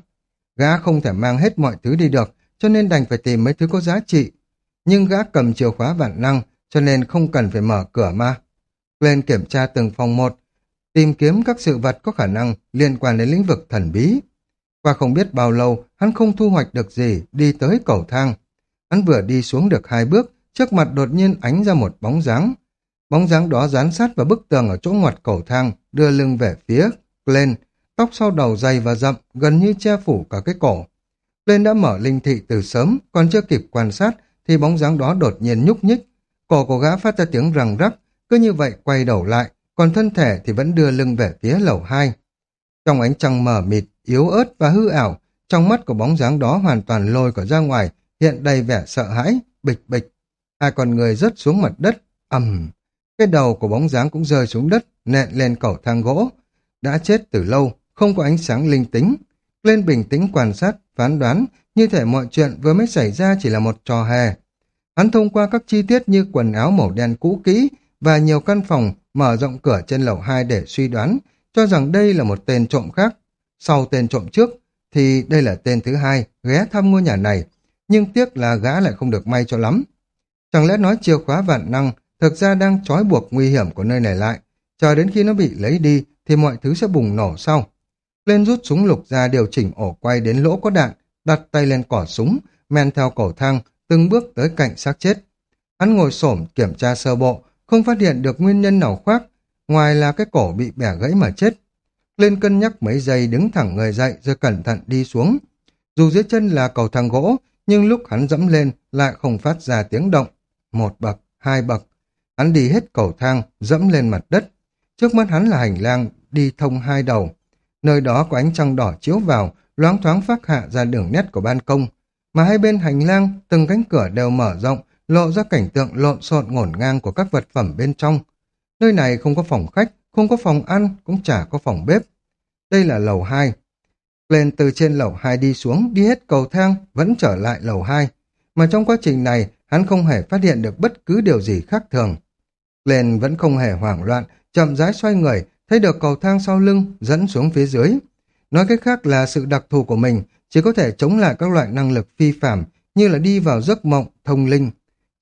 Gã không thể mang hết mọi thứ đi được, cho nên đành phải tìm mấy thứ có giá trị. Nhưng gã cầm chìa khóa vạn năng, cho nên không cần phải mở cửa mà. Lên kiểm tra từng phòng một, tìm kiếm các sự vật có khả năng liên quan đến lĩnh vực thần bí. Qua không biết bao lâu, hắn không thu hoạch được gì, đi tới cầu thang. Hắn vừa đi xuống được hai bước, trước mặt đột nhiên ánh ra một bóng dáng. Bóng dáng đó dán sát vào bức tường ở chỗ ngoặt cầu thang, đưa lưng về phía lên, tóc sau đầu dày và rậm, gần như che phủ cả cái cổ. Lên đã mở linh thị từ sớm, còn chưa kịp quan sát, thì bóng dáng đó đột nhiên nhúc nhích. Cổ của gã phát ra tiếng răng rắc, cứ như vậy quay đầu lại, còn thân thể thì vẫn đưa lưng về phía lầu hai. Trong ánh trăng mờ mịt, yếu ớt và hư ảo, trong mắt của bóng dáng đó hoàn toàn lôi cả ra ngoài, hiện đầy vẻ sợ hãi, bịch bịch. Hai con người rớt xuống mặt đất, ầm. Cái đầu của bóng dáng cũng rơi xuống đất, nện lên cầu thang gỗ. Đã chết từ lâu, không có ánh sáng linh tính. Lên bình tĩnh quan sát, phán đoán, như thể mọi chuyện vừa mới xảy ra chỉ là một trò hề. Hắn thông qua các chi tiết như quần áo màu đen cũ kỹ và nhiều căn phòng mở rộng cửa trên lầu 2 để suy đoán, cho rằng đây là một tên trộm khác. Sau tên trộm trước, thì đây là tên thứ hai ghé thăm ngôi nhà này, nhưng tiếc là gã lại không được may cho lắm. Chẳng lẽ nói chìa khóa vạn năng thực ra đang trói buộc nguy hiểm của nơi này lại, chờ đến khi nó bị lấy đi thì mọi thứ sẽ bùng nổ sau. Lên rút súng lục ra điều chỉnh ổ quay đến lỗ có đạn, đặt tay lên cỏ súng, men theo cầu thang, từng bước tới cạnh xác chết. Hắn ngồi xổm kiểm tra sơ bộ, không phát hiện được nguyên nhân nào khác, ngoài là cái cổ bị bẻ gãy mà chết. Lên cân nhắc mấy giây đứng thẳng người dậy rồi cẩn thận đi xuống. Dù dưới chân là cầu thang gỗ, nhưng lúc hắn dẫm lên lại không phát ra tiếng động. Một bậc, hai bậc. Hắn đi hết cầu thang, dẫm lên mặt đất. Trước mắt hắn là hành lang đi thông hai đầu. Nơi đó có ánh trăng đỏ chiếu vào, loáng thoáng phát hạ ra đường nét của ban công. Mà hai bên hành lang, từng cánh cửa đều mở rộng, lộ ra cảnh tượng lộn xộn ngổn ngang của các vật phẩm bên trong. Nơi này không có phòng khách, không có phòng ăn, cũng chả có phòng bếp. Đây là lầu 2. Lên từ trên lầu 2 đi xuống, đi hết cầu thang, vẫn trở lại lầu 2. Mà trong quá trình này, hắn không hề phát hiện được bất cứ điều gì khác thường. Lên vẫn không hề hoảng loạn, chậm rãi xoay người, thấy được cầu thang sau lưng dẫn xuống phía dưới. Nói cách khác là sự đặc thù của mình chỉ có thể chống lại các loại năng lực phi phạm như là đi vào giấc mộng, thông linh,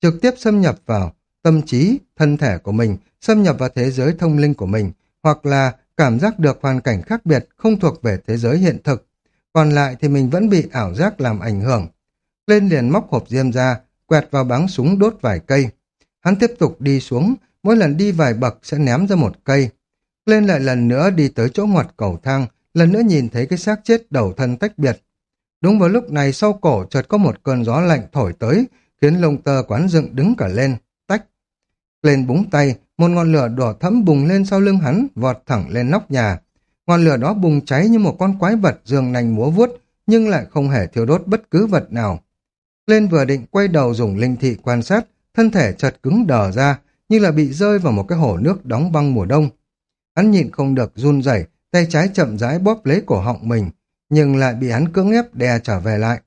trực tiếp xâm nhập vào tâm trí, thân thể của mình, xâm nhập vào thế giới thông linh của mình, hoặc là cảm giác được hoàn cảnh khác biệt không thuộc về thế giới hiện thực. Còn lại thì mình vẫn bị ảo giác làm ảnh hưởng. Lên liền móc hộp diêm ra, quẹt vào báng súng đốt vài cây. Hắn tiếp tục đi xuống, mỗi lần đi vài bậc sẽ ném ra một cây. Lên lại lần nữa đi tới chỗ ngoặt cầu thang, lần nữa nhìn thấy cái xác chết đầu thân tách biệt. Đúng vào lúc này sau cổ chợt có một cơn gió lạnh thổi tới, khiến lông tơ quán dựng đứng cả lên, tách. Lên búng tay, một ngọn lửa đỏ thẫm bùng lên sau lưng hắn, vọt thẳng lên nóc nhà. Ngọn lửa đó bùng cháy như một con quái vật dương nành múa vuốt, nhưng lại không hề thiêu đốt bất cứ vật nào. Lên vừa định quay đầu dùng linh thị quan sát, thân thể chợt cứng đờ ra, như là bị rơi vào một cái hồ nước đóng băng mùa đông. Hắn nhịn không được run rẩy, tay trái chậm rãi bóp lấy cổ họng mình, nhưng lại bị hắn cưỡng ép đè trở về lại.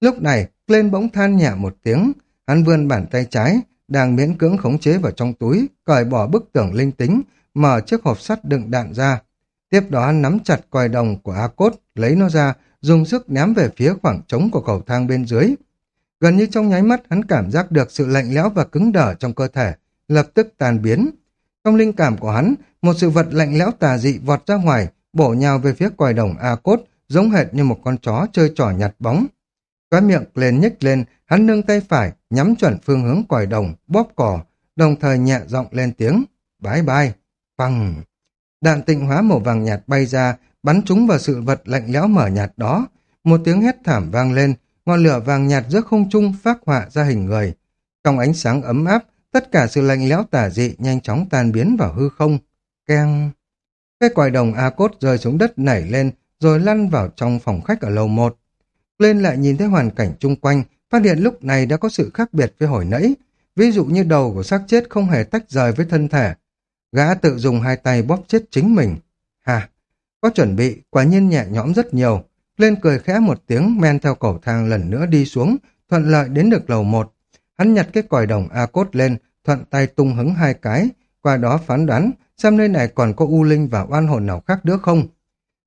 Lúc này, lên bỗng than nhẹ một tiếng, hắn vươn bàn tay trái, đang miễn cưỡng khống chế vào trong túi, cởi bỏ bức tường linh tính, mở chiếc hộp sắt đựng đạn ra. Tiếp đó hắn nắm chặt còi đồng của A Cốt, lấy nó ra, dùng sức ném về phía khoảng trống của cầu thang bên dưới. Gần như trong nháy mắt hắn cảm giác được sự lạnh lẽo và cứng đờ trong cơ thể, lập tức tàn biến. Trong linh cảm của hắn, một sự vật lạnh lẽo tà dị vọt ra ngoài, bổ nhào về phía còi đồng A Cốt, giống hệt như một con chó chơi trò nhặt bóng. Cái miệng lên nhếch lên, hắn nâng tay phải, nhắm chuẩn phương hướng còi đồng, bóp cỏ, đồng thời nhẹ giọng lên tiếng, bái bai, phăng. Đạn tịnh hóa màu vàng nhạt bay ra, bắn trúng vào sự vật lạnh lẽo mở nhạt đó. Một tiếng hét thảm vang lên, ngọn lửa vàng nhạt giữa không trung phát họa ra hình người. Trong ánh sáng ấm áp, tất cả sự lạnh lẽo tả dị nhanh chóng tan biến vào hư không. Keng! Cái còi đồng A cốt rơi xuống đất nảy lên, rồi lăn vào trong phòng khách ở lầu một. Lên lại nhìn thấy hoàn cảnh chung quanh, phát hiện lúc này đã có sự khác biệt với hồi nãy. Ví dụ như đầu của xác chết không hề tách rời với thân thể. Gã tự dùng hai tay bóp chết chính mình. Hà, có chuẩn bị, quả nhiên nhẹ nhõm rất nhiều. Lên cười khẽ một tiếng, men theo cầu thang lần nữa đi xuống, thuận lợi đến được lầu một. Hắn nhặt cái còi đồng A cốt lên, thuận tay tung hứng hai cái, qua đó phán đoán xem nơi này còn có u linh và oan hồn nào khác nữa không.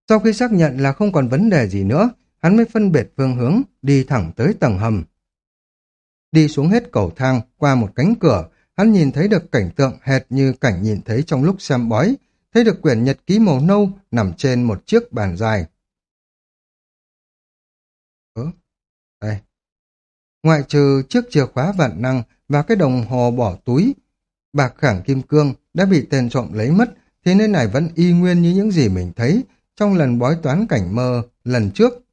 Sau khi xác nhận là không còn vấn đề gì nữa, hắn mới phân biệt phương hướng, đi thẳng tới tầng hầm. Đi xuống hết cầu thang, qua một cánh cửa, hắn nhìn thấy được cảnh tượng hệt như cảnh nhìn thấy trong lúc xem bói, thấy được quyển nhật ký màu nâu nằm trên một chiếc bàn dài. Ừ, đây. Ngoại trừ chiếc chìa khóa vạn năng và cái đồng hồ bỏ túi, bạc khẳng kim cương đã bị tên trộm lấy mất, thế nơi này vẫn y nguyên như những gì mình thấy trong lần bói toán cảnh mơ lần trước.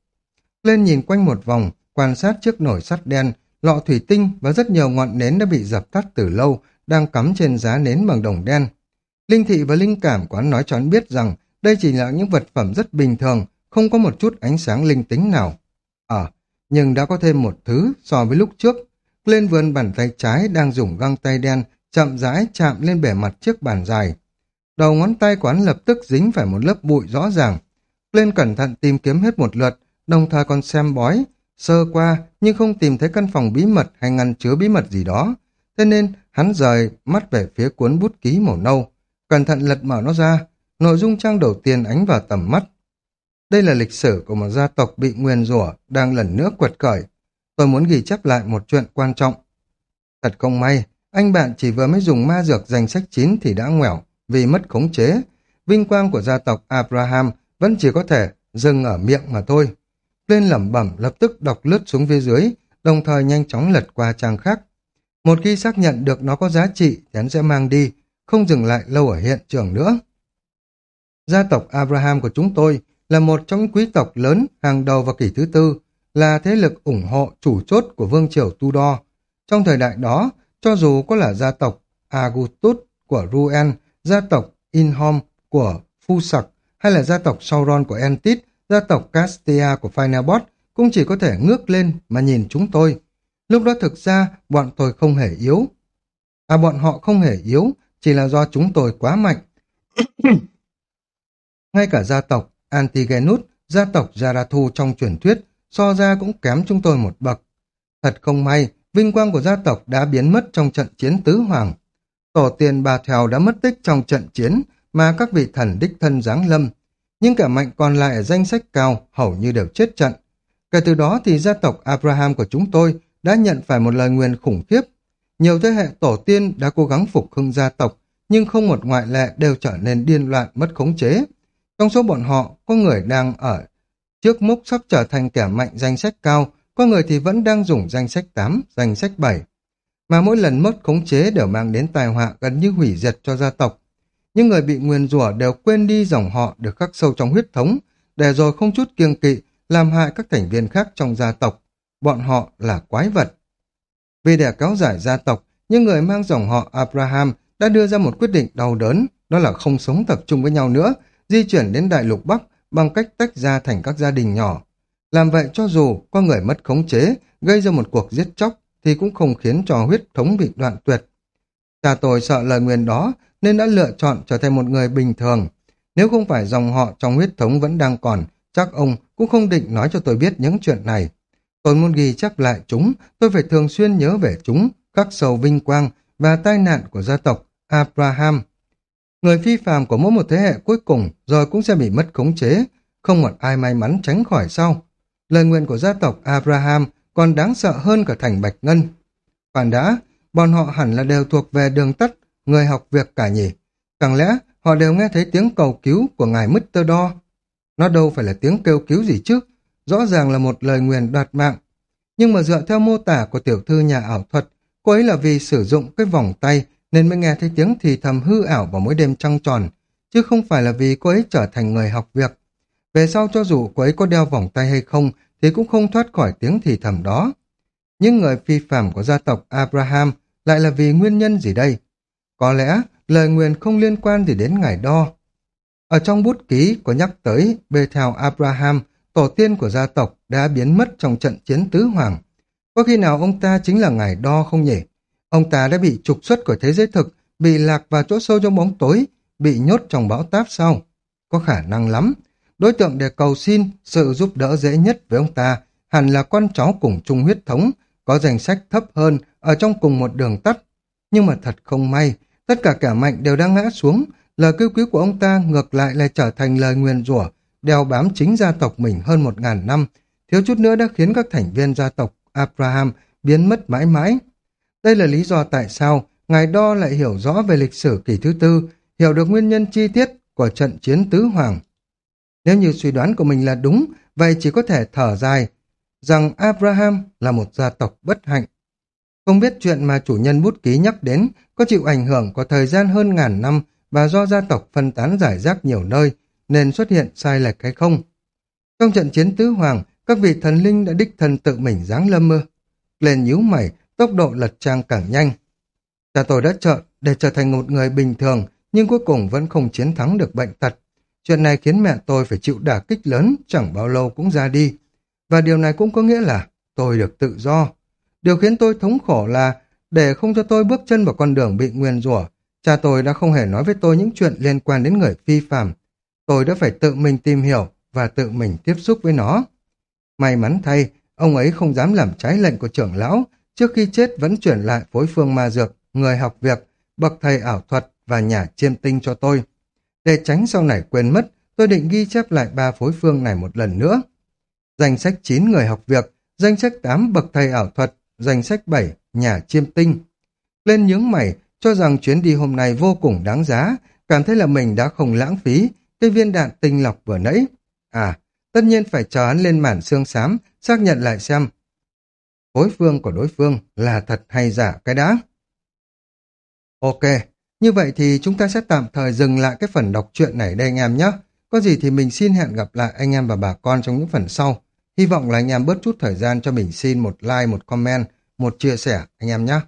Lên nhìn quanh một vòng, quan sát chiếc nồi sắt đen, lọ thủy tinh và rất nhiều ngọn nến đã bị dập tắt từ lâu, đang cắm trên giá nến bằng đồng đen. Linh thị và linh cảm của hắn nói cho hắn biết rằng đây chỉ là những vật phẩm rất bình thường, không có một chút ánh sáng linh tính nào. Ờ, nhưng đã có thêm một thứ so với lúc trước. Lên vươn bàn tay trái đang dùng găng tay đen, chậm rãi chạm lên bề mặt chiếc bàn dài. Đầu ngón tay của hắn lập tức dính phải một lớp bụi rõ ràng. Lên cẩn thận tìm kiếm hết một lượt, đồng thời còn xem bói, sơ qua nhưng không tìm thấy căn phòng bí mật hay ngăn chứa bí mật gì đó. Thế nên hắn rời mắt về phía cuốn bút ký màu nâu, cẩn thận lật mở nó ra, nội dung trang đầu tiên ánh vào tầm mắt. Đây là lịch sử của một gia tộc bị nguyền rủa đang lần nữa quật khởi. Tôi muốn ghi chép lại một chuyện quan trọng. Thật không may, anh bạn chỉ vừa mới dùng ma dược danh sách 9 thì đã nguẻo vì mất khống chế. Vinh quang của gia tộc Abraham vẫn chỉ có thể dừng ở miệng mà thôi. Lên lẩm bẩm lập tức đọc lướt xuống phía dưới, đồng thời nhanh chóng lật qua trang khác. Một khi xác nhận được nó có giá trị thì hắn sẽ mang đi, không dừng lại lâu ở hiện trường nữa. Gia tộc Abraham của chúng tôi là một trong những quý tộc lớn hàng đầu vào kỷ thứ tư, là thế lực ủng hộ chủ chốt của vương triều Tudor. Trong thời đại đó, cho dù có là gia tộc Augustus của Ruen, gia tộc Inhom của Fusak hay là gia tộc Sauron của Entit, gia tộc Castia của Finalbot cũng chỉ có thể ngước lên mà nhìn chúng tôi. Lúc đó thực ra bọn tôi không hề yếu. À bọn họ không hề yếu, chỉ là do chúng tôi quá mạnh. <coughs> Ngay cả gia tộc Antigenus, gia tộc Zarathu trong truyền thuyết, so ra cũng kém chúng tôi một bậc. Thật không may, vinh quang của gia tộc đã biến mất trong trận chiến tứ hoàng. Tổ tiên bà Thèo đã mất tích trong trận chiến mà các vị thần đích thân giáng lâm. Nhưng cả mạnh còn lại ở danh sách cao hầu như đều chết trận. Kể từ đó thì gia tộc Abraham của chúng tôi đã nhận phải một lời nguyền khủng khiếp. Nhiều thế hệ tổ tiên đã cố gắng phục hưng gia tộc, nhưng không một ngoại lệ đều trở nên điên loạn mất khống chế. Trong số bọn họ, có người đang ở trước mốc sắp trở thành kẻ mạnh danh sách cao, có người thì vẫn đang dùng danh sách 8, danh sách 7. Mà mỗi lần mất khống chế đều mang đến tai họa gần như hủy diệt cho gia tộc. Những người bị nguyền rủa đều quên đi dòng họ được khắc sâu trong huyết thống, để rồi không chút kiêng kỵ làm hại các thành viên khác trong gia tộc. Bọn họ là quái vật. Vì để kéo giải gia tộc, những người mang dòng họ Abraham đã đưa ra một quyết định đau đớn, đó là không sống tập trung với nhau nữa, di chuyển đến Đại lục Bắc bằng cách tách ra thành các gia đình nhỏ. Làm vậy cho dù có người mất khống chế, gây ra một cuộc giết chóc, thì cũng không khiến cho huyết thống bị đoạn tuyệt. Cha tôi sợ lời nguyền đó nên đã lựa chọn trở thành một người bình thường. Nếu không phải dòng họ trong huyết thống vẫn đang còn, chắc ông cũng không định nói cho tôi biết những chuyện này. Tôi muốn ghi chép lại chúng, tôi phải thường xuyên nhớ về chúng, các sầu vinh quang và tai nạn của gia tộc Abraham. Người phi phàm của mỗi một thế hệ cuối cùng rồi cũng sẽ bị mất khống chế, không một ai may mắn tránh khỏi sau. Lời nguyện của gia tộc Abraham còn đáng sợ hơn cả thành Bạch Ngân. Khoan đã, bọn họ hẳn là đều thuộc về đường tắt, người học việc cả nhỉ. càng lẽ họ đều nghe thấy tiếng cầu cứu của ngài Mr. Đo? Nó đâu phải là tiếng kêu cứu gì chứ, rõ ràng là một lời nguyền đoạt mạng. Nhưng mà dựa theo mô tả của tiểu thư nhà ảo thuật, cô ấy là vì sử dụng cái vòng tay nên mới nghe thấy tiếng thì thầm hư ảo vào mỗi đêm trăng tròn, chứ không phải là vì cô ấy trở thành người học việc. Về sau cho dù cô ấy có đeo vòng tay hay không thì cũng không thoát khỏi tiếng thì thầm đó. Những người phi phạm của gia tộc Abraham lại là vì nguyên nhân gì đây? Có lẽ lời nguyền không liên quan gì đến ngày đo. Ở trong bút ký có nhắc tới bethel Abraham, tổ tiên của gia tộc đã biến mất trong trận chiến tứ hoàng. Có khi nào ông ta chính là ngài đo không nhỉ? Ông ta đã bị trục xuất khỏi thế giới thực, bị lạc vào chỗ sâu trong bóng tối, bị nhốt trong bão táp sao? Có khả năng lắm. Đối tượng để cầu xin sự giúp đỡ dễ nhất với ông ta hẳn là con cháu cùng chung huyết thống, có danh sách thấp hơn ở trong cùng một đường tắt. Nhưng mà thật không may, tất cả kẻ mạnh đều đang ngã xuống, lời kêu cứu của ông ta ngược lại lại trở thành lời nguyền rủa đeo bám chính gia tộc mình hơn một ngàn năm, thiếu chút nữa đã khiến các thành viên gia tộc Abraham biến mất mãi mãi. Đây là lý do tại sao Ngài Đo lại hiểu rõ về lịch sử kỷ thứ tư, hiểu được nguyên nhân chi tiết của trận chiến tứ hoàng. Nếu như suy đoán của mình là đúng, vậy chỉ có thể thở dài rằng Abraham là một gia tộc bất hạnh. Không biết chuyện mà chủ nhân bút ký nhắc đến có chịu ảnh hưởng của thời gian hơn ngàn năm và do gia tộc phân tán giải rác nhiều nơi nên xuất hiện sai lệch hay không. Trong trận chiến tứ hoàng, các vị thần linh đã đích thân tự mình giáng lâm mơ. Lên nhíu mày, tốc độ lật trang càng nhanh. Cha tôi đã trợ để trở thành một người bình thường, nhưng cuối cùng vẫn không chiến thắng được bệnh tật. Chuyện này khiến mẹ tôi phải chịu đả kích lớn, chẳng bao lâu cũng ra đi. Và điều này cũng có nghĩa là tôi được tự do. Điều khiến tôi thống khổ là để không cho tôi bước chân vào con đường bị nguyền rủa, cha tôi đã không hề nói với tôi những chuyện liên quan đến người phi phạm. Tôi đã phải tự mình tìm hiểu và tự mình tiếp xúc với nó. May mắn thay, ông ấy không dám làm trái lệnh của trưởng lão, trước khi chết vẫn chuyển lại phối phương ma dược, người học việc, bậc thầy ảo thuật và nhà chiêm tinh cho tôi. Để tránh sau này quên mất, tôi định ghi chép lại ba phối phương này một lần nữa. Danh sách 9 người học việc, danh sách 8 bậc thầy ảo thuật, danh sách 7 nhà chiêm tinh. Lên nhướng mày, cho rằng chuyến đi hôm nay vô cùng đáng giá, cảm thấy là mình đã không lãng phí cái viên đạn tinh lọc vừa nãy. À, tất nhiên phải chờ hắn lên mản xương xám, xác nhận lại xem phối phương của đối phương là thật hay giả cái đã. Ok, như vậy thì chúng ta sẽ tạm thời dừng lại cái phần đọc truyện này đây anh em nhé. Có gì thì mình xin hẹn gặp lại anh em và bà con trong những phần sau. Hy vọng là anh em bớt chút thời gian cho mình xin một like, một comment, một chia sẻ anh em nhé.